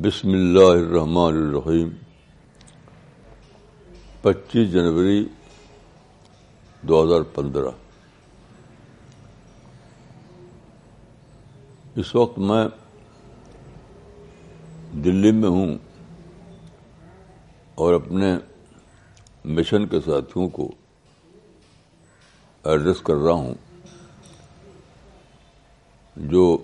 بسم اللہ الرحمن الرحیم۔ پچیس جنوری دو ہزار پندرہ۔ اس وقت میں دلی میں ہوں اور اپنے مشن کے ساتھیوں کو ایڈریس کر رہا ہوں جو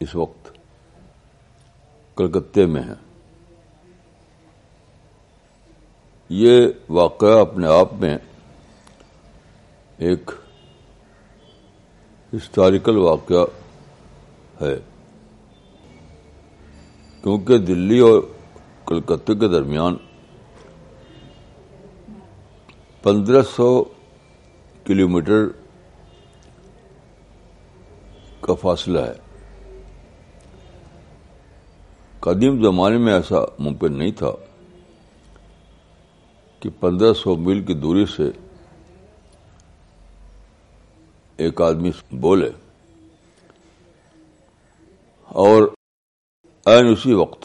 اس وقت کلکتے میں ہیں۔ یہ واقعہ اپنے آپ میں ایک ہسٹوریکل واقعہ ہے۔ کیونکہ دلی اور کلکتے کے درمیان پندرہ سو کلو میٹر کا فاصلہ ہے۔ قدیم زمانے میں ایسا ممکن نہیں تھا کہ پندرہ سو میل کی دوری سے ایک آدمی بولے اور این اسی وقت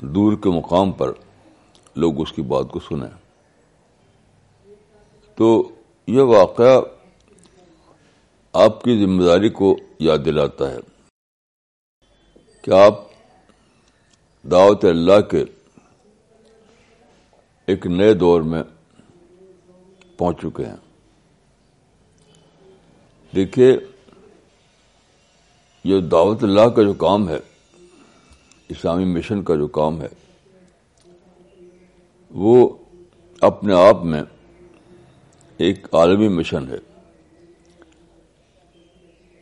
دور کے مقام پر لوگ اس کی بات کو سنیں۔ تو یہ واقعہ آپ کی ذمہ داری کو یاد دلاتا ہے۔ کہ آپ دعوت اللہ کے ایک نئے دور میں پہنچ چکے ہیں۔ دیکھیے، یہ دعوت اللہ کا جو کام ہے، اسلامی مشن کا جو کام ہے، وہ اپنے آپ میں ایک عالمی مشن ہے۔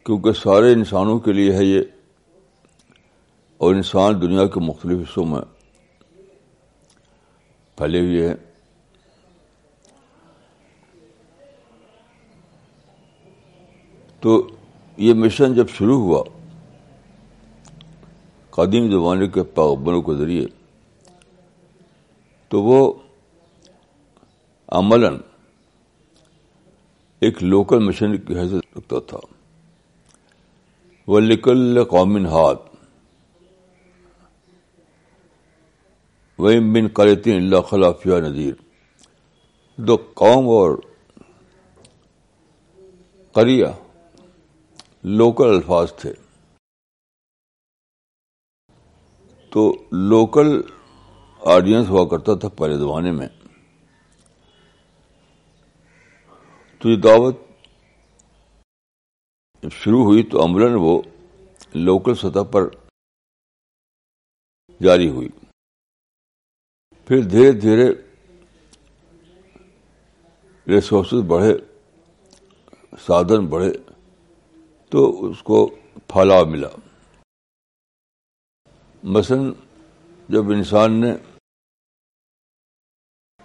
کیونکہ سارے انسانوں کے لیے ہے یہ اور انسان دنیا کے مختلف حصوں میں پھیلے ہوئے ہیں۔ تو یہ مشن جب شروع ہوا، قدیم زمانے کے پاغبروں کے ذریعے، تو وہ عملاً ایک لوکل مشن کی حیثیت رکھتا تھا۔ وہ لکل قومن ہاتھ وہی بن قلطین اللہ خلافیہ نذیر۔ دو قوم اور قریہ لوکل الفاظ تھے۔ تو لوکل آڈینس ہوا کرتا تھا پہلے زمانے میں۔ تو یہ دعوت جب شروع ہوئی تو عملاً وہ لوکل سطح پر جاری ہوئی۔ پھر دھیرے دھیرے ریسورسز بڑھے، سادھن بڑھے، تو اس کو پھیلاؤ ملا۔ مثلا جب انسان نے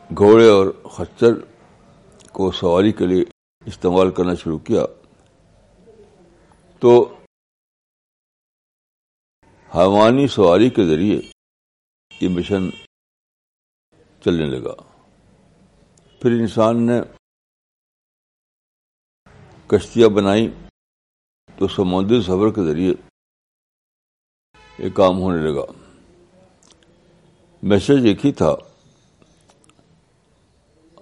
گھوڑے اور خچر کو سواری کے لیے استعمال کرنا شروع کیا، تو حیوانی سواری کے ذریعے یہ مشن چلنے لگا۔ پھر انسان نے کشتیاں بنائی تو سمندری سفر کے ذریعے یہ کام ہونے لگا۔ میسج ایک ہی تھا۔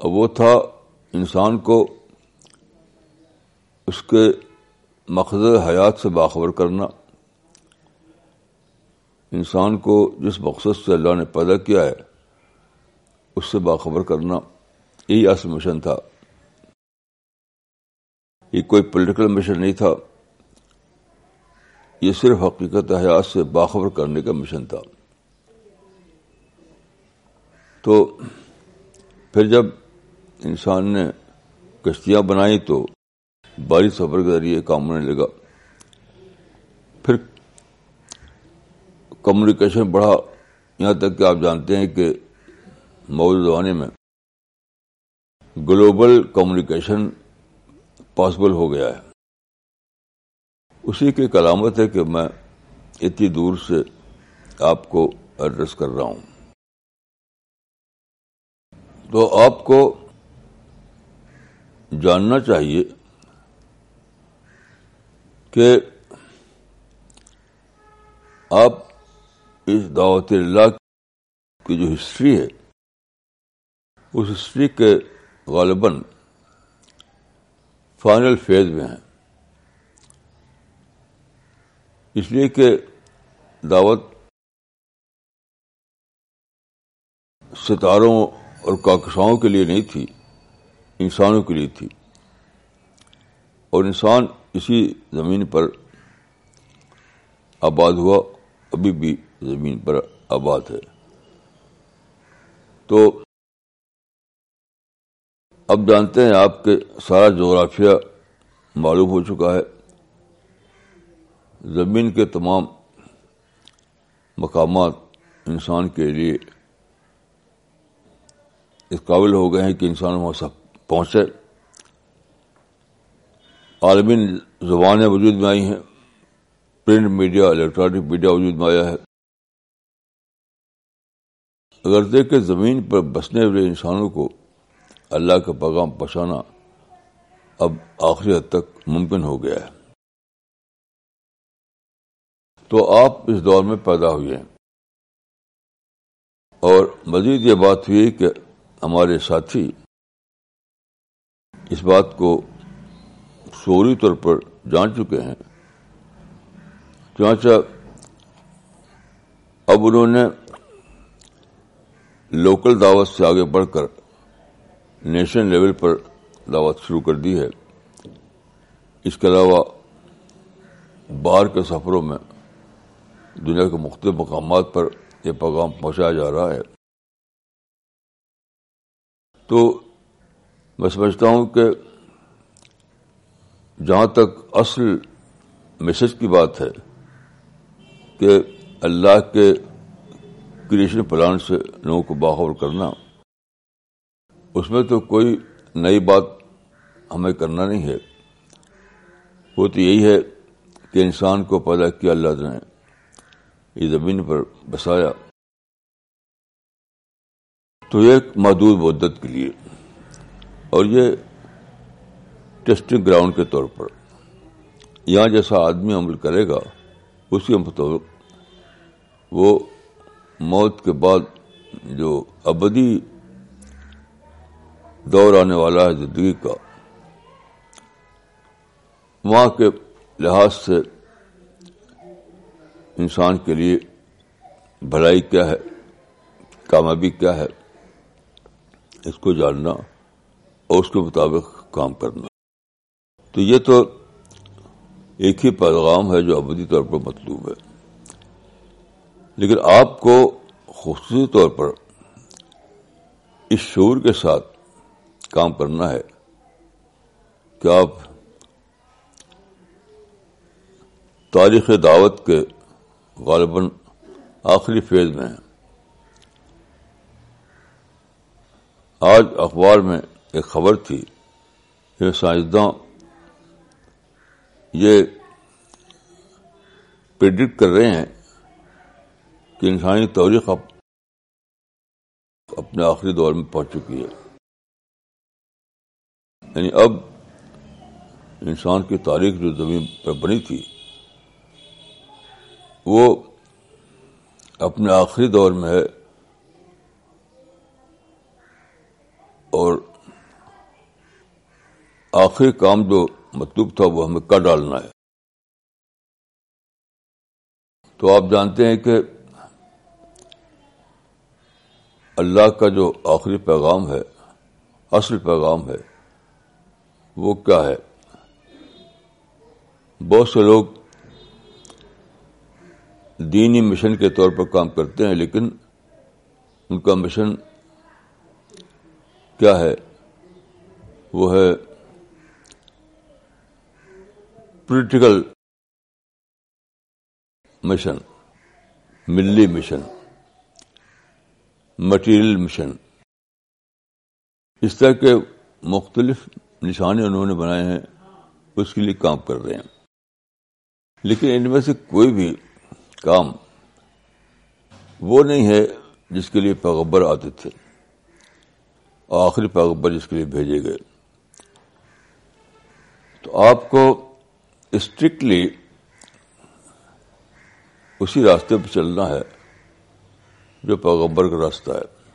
وہ تھا انسان کو اس کے مقصد حیات سے باخبر کرنا۔ انسان کو جس مقصد سے اللہ نے پیدا کیا ہے اس سے باخبر کرنا یہی اصل مشن تھا۔ یہ کوئی پولیٹیکل مشن نہیں تھا۔ یہ صرف حقیقت حیات سے باخبر کرنے کا مشن تھا۔ تو پھر جب انسان نے کشتیاں بنائی تو باری سفر کے ذریعے کام ہونے لگا۔ پھر کمیونیکیشن بڑھا۔ یہاں تک کہ آپ جانتے ہیں کہ موجودہ زمانے میں گلوبل کمیونیکیشن پاسبل ہو گیا ہے۔ اسی کی علامت ہے کہ میں اتنی دور سے آپ کو ایڈریس کر رہا ہوں۔ تو آپ کو جاننا چاہیے کہ آپ اس دعوت اللہ کی جو ہسٹری ہے اس ہسٹری کے غالباً فائنل فیز میں ہیں۔ اس لیے کہ دعوت ستاروں اور کاکساؤں کے لیے نہیں تھی، انسانوں کے لیے تھی۔ اور انسان اسی زمین پر آباد ہوا، ابھی بھی زمین پر آباد ہے۔ تو اب جانتے ہیں آپ کے سارا جغرافیہ معلوم ہو چکا ہے۔ زمین کے تمام مقامات انسان کے لیے اس قابل ہو گئے ہیں کہ انسان وہاں سب پہنچے۔ عالمی زبانیں وجود میں آئی ہیں۔ پرنٹ میڈیا، الیکٹرانک میڈیا وجود میں آیا ہے۔ اگر دیکھ زمین پر بسنے والے انسانوں کو اللہ کا پیغام پہنچانا اب آخری حد تک ممکن ہو گیا ہے۔ تو آپ اس دور میں پیدا ہوئے۔ ہیں اور مزید یہ بات ہوئی کہ ہمارے ساتھی اس بات کو فوری طور پر جان چکے ہیں۔ چانچہ اب انہوں نے لوکل دعوت سے آگے بڑھ کر نیشنل لیول پر دعوت شروع کر دی ہے۔ اس کے علاوہ باہر کے سفروں میں دنیا کے مختلف مقامات پر یہ پیغام پہنچایا جا رہا ہے۔ تو میں سمجھتا ہوں کہ جہاں تک اصل میسج کی بات ہے کہ اللہ کے کریشن پلان سے لوگوں کو باخبر کرنا اس میں تو کوئی نئی بات ہمیں کرنا نہیں ہے۔ وہ تو یہی ہے کہ انسان کو پیدا کیا اللہ نے یہ زمین پر بسایا۔ تو یہ ایک محدود مدت کے لیے۔ اور یہ ٹیسٹنگ گراؤنڈ کے طور پر۔ یہاں جیسا آدمی عمل کرے گا اس کے مطابق وہ موت کے بعد جو ابدی دور آنے والا ہے زندگی کا۔ وہاں کے لحاظ سے انسان کے لیے بھلائی کیا ہے، کامیابی کیا ہے، اس کو جاننا اور اس کے مطابق کام کرنا۔ تو یہ تو ایک ہی پیغام ہے جو ابدی طور پر مطلوب ہے۔ لیکن آپ کو خصوصی طور پر اس شعور کے ساتھ کام کرنا ہے کہ آپ تاریخ دعوت کے غالباً آخری فیز میں ہیں۔ آج اخبار میں ایک خبر تھی کہ سائنسداں یہ پرڈکٹ کر رہے ہیں کہ انسانی تاریخ اپنے آخری دور میں پہنچ چکی ہے۔ یعنی اب انسان کی تاریخ جو زمین پر بنی تھی، وہ اپنے آخری دور میں ہے اور آخری کام جو مطلوب تھا وہ ہمیں کر ڈالنا ہے۔ تو آپ جانتے ہیں کہ اللہ کا جو آخری پیغام ہے، اصل پیغام ہے وہ کیا ہے؟ بہت سے لوگ دینی مشن کے طور پر کام کرتے ہیں، لیکن ان کا مشن کیا ہے؟ وہ ہے پولیٹیکل مشن ملی مشن مٹیریل مشن اس طرح کے مختلف نشانے انہوں نے بنائے ہیں، اس کے لیے کام کر رہے ہیں۔ لیکن ان میں سے کوئی بھی کام وہ نہیں ہے جس کے لیے پیغبر آتے تھے۔ آخری پیغبر جس کے لیے بھیجے گئے۔ تو آپ کو اسٹرکٹلی اسی راستے پہ چلنا ہے جو پیغمبر کا راستہ ہے۔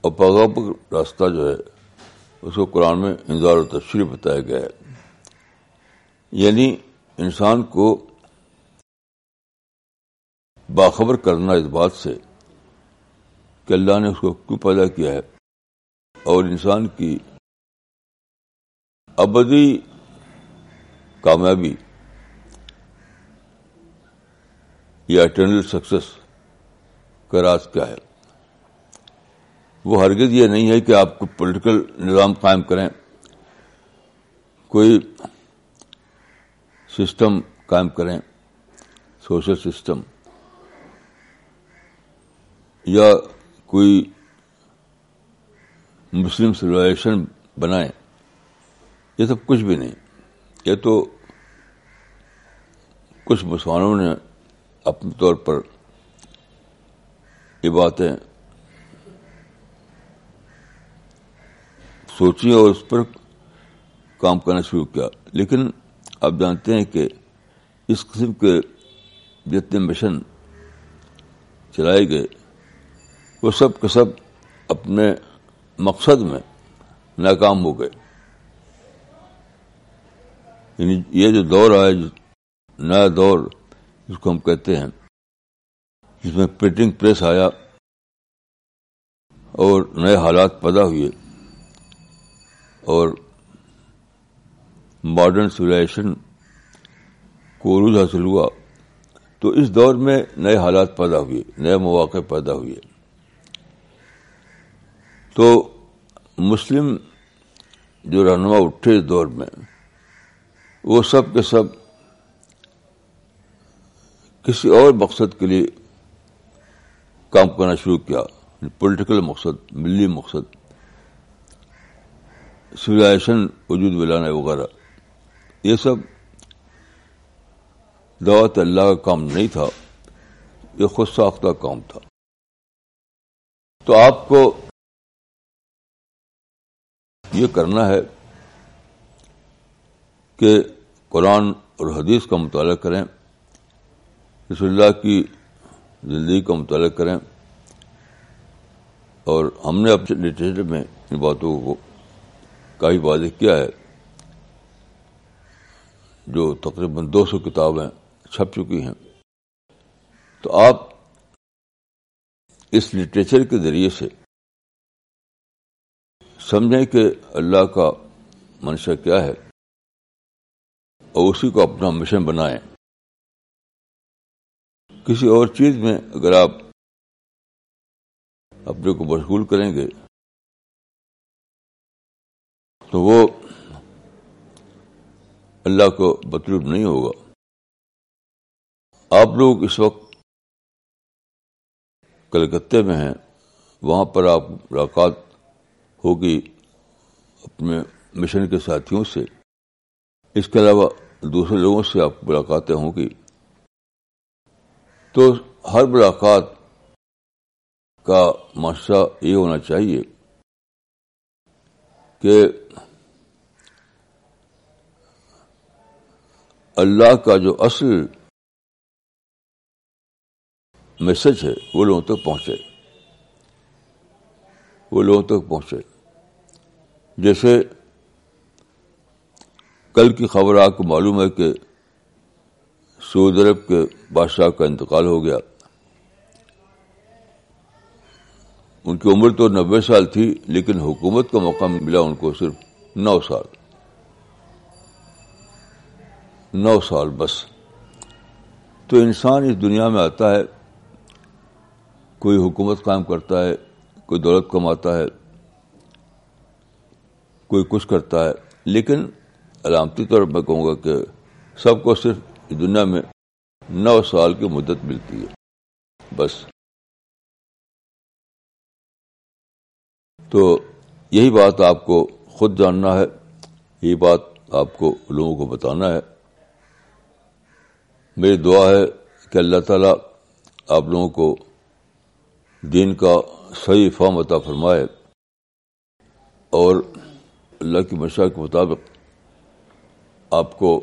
اور پیغمبر کا راستہ جو ہے اس کو قرآن میں انضار و تشریح بتایا گیا ہے۔ یعنی انسان کو باخبر کرنا اس بات سے کہ اللہ نے اس کو کیوں پیدا کیا ہے اور انسان کی ابدی کامیابی یا اٹرنل سکسیس کا راز کیا ہے۔ وہ ہرگز یہ نہیں ہے کہ آپ کو پولیٹیکل نظام قائم کریں۔ کوئی سسٹم قائم کریں سوشل سسٹم یا کوئی مسلم سویلائزیشن بنائیں۔ یہ سب کچھ بھی نہیں۔ یہ تو کچھ مسلمانوں نے اپنے طور پر یہ باتیں سوچی اور اس پر کام کرنا شروع کیا۔ لیکن آپ جانتے ہیں کہ اس قسم کے جتنے مشن چلائے گئے، وہ سب کے سب اپنے مقصد میں ناکام ہو گئے۔ یعنی یہ جو دور آیا، جو نیا دور جس کو ہم کہتے ہیں، جس میں پرنٹنگ پریس آیا اور نئے حالات پیدا ہوئے۔ اور ماڈرن سویلائزیشن کو عروج حاصل ہوا تو اس دور میں نئے حالات پیدا ہوئے، نئے مواقع پیدا ہوئے۔ تو مسلم جو رہنما اٹھے اس دور میں، وہ سب کے سب کسی اور مقصد کے لیے کام کرنا شروع کیا پولیٹیکل مقصد، ملی مقصد۔ سویلائزیشن وجود میں لانا وغیرہ۔ یہ سب دعوت اللہ کا کام نہیں تھا، یہ خود ساختہ کام تھا۔ تو آپ کو یہ کرنا ہے کہ قرآن اور حدیث کا مطالعہ کریں، رسول اللہ کی زندگی کا مطالعہ کریں، اور ہم نے اپنے لٹریچر میں ان باتوں کو کافی واضح کیا ہے جو تقریباً دو سو کتابیں چھپ چکی ہیں۔ تو آپ اس لٹریچر کے ذریعے سے سمجھیں کہ اللہ کا منشا کیا ہے اور اسی کو اپنا مشن بنائیں۔ کسی اور چیز میں اگر آپ اپنے کو مشغول کریں گے تو وہ اللہ کو مطلوب نہیں ہوگا۔ آپ لوگ اس وقت کلکتے میں ہیں، وہاں پر آپ ملاقات ہوگی اپنے مشن کے ساتھیوں سے۔ اس کے علاوہ دوسرے لوگوں سے آپ ملاقاتیں ہوں گی۔ تو ہر ملاقات کا مسئلہ یہ ہونا چاہیے کہ اللہ کا جو اصل میسج ہے، وہ لوگوں تک پہنچے۔ وہ لوگوں تک پہنچے۔ جیسے کل کی خبر آپ کو معلوم ہے کہ سعودی عرب کے بادشاہ کا انتقال ہو گیا۔ ان کی عمر تو نبے سال تھی، لیکن حکومت کا موقع ملا ان کو صرف نو سال۔ نو سال بس۔ تو انسان اس دنیا میں آتا ہے، کوئی حکومت قائم کرتا ہے، کوئی دولت کماتا ہے، کوئی کچھ کرتا ہے۔ لیکن علامتی طور پر میں کہوں گا کہ سب کو صرف اس دنیا میں نو سال کی مدت ملتی ہے۔ بس۔ تو یہی بات آپ کو خود جاننا ہے، یہی بات آپ کو لوگوں کو بتانا ہے۔ میری دعا ہے کہ اللہ تعالیٰ آپ لوگوں کو دین کا صحیح فام عطا فرمائے اور اللہ کی مشاء کے مطابق آپ کو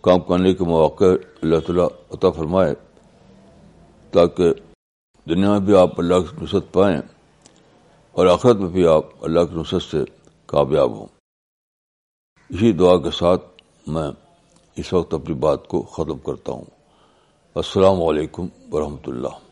کام کرنے کے مواقع اللہ تعالیٰ عطا فرمائے تاکہ دنیا میں بھی آپ اللہ کی نصرت پائیں اور آخرت میں بھی آپ اللہ کی نصرت سے کامیاب ہوں۔ اسی دعا کے ساتھ میں اس وقت اپنی بات کو ختم کرتا ہوں۔ السلام علیکم ورحمۃ اللہ۔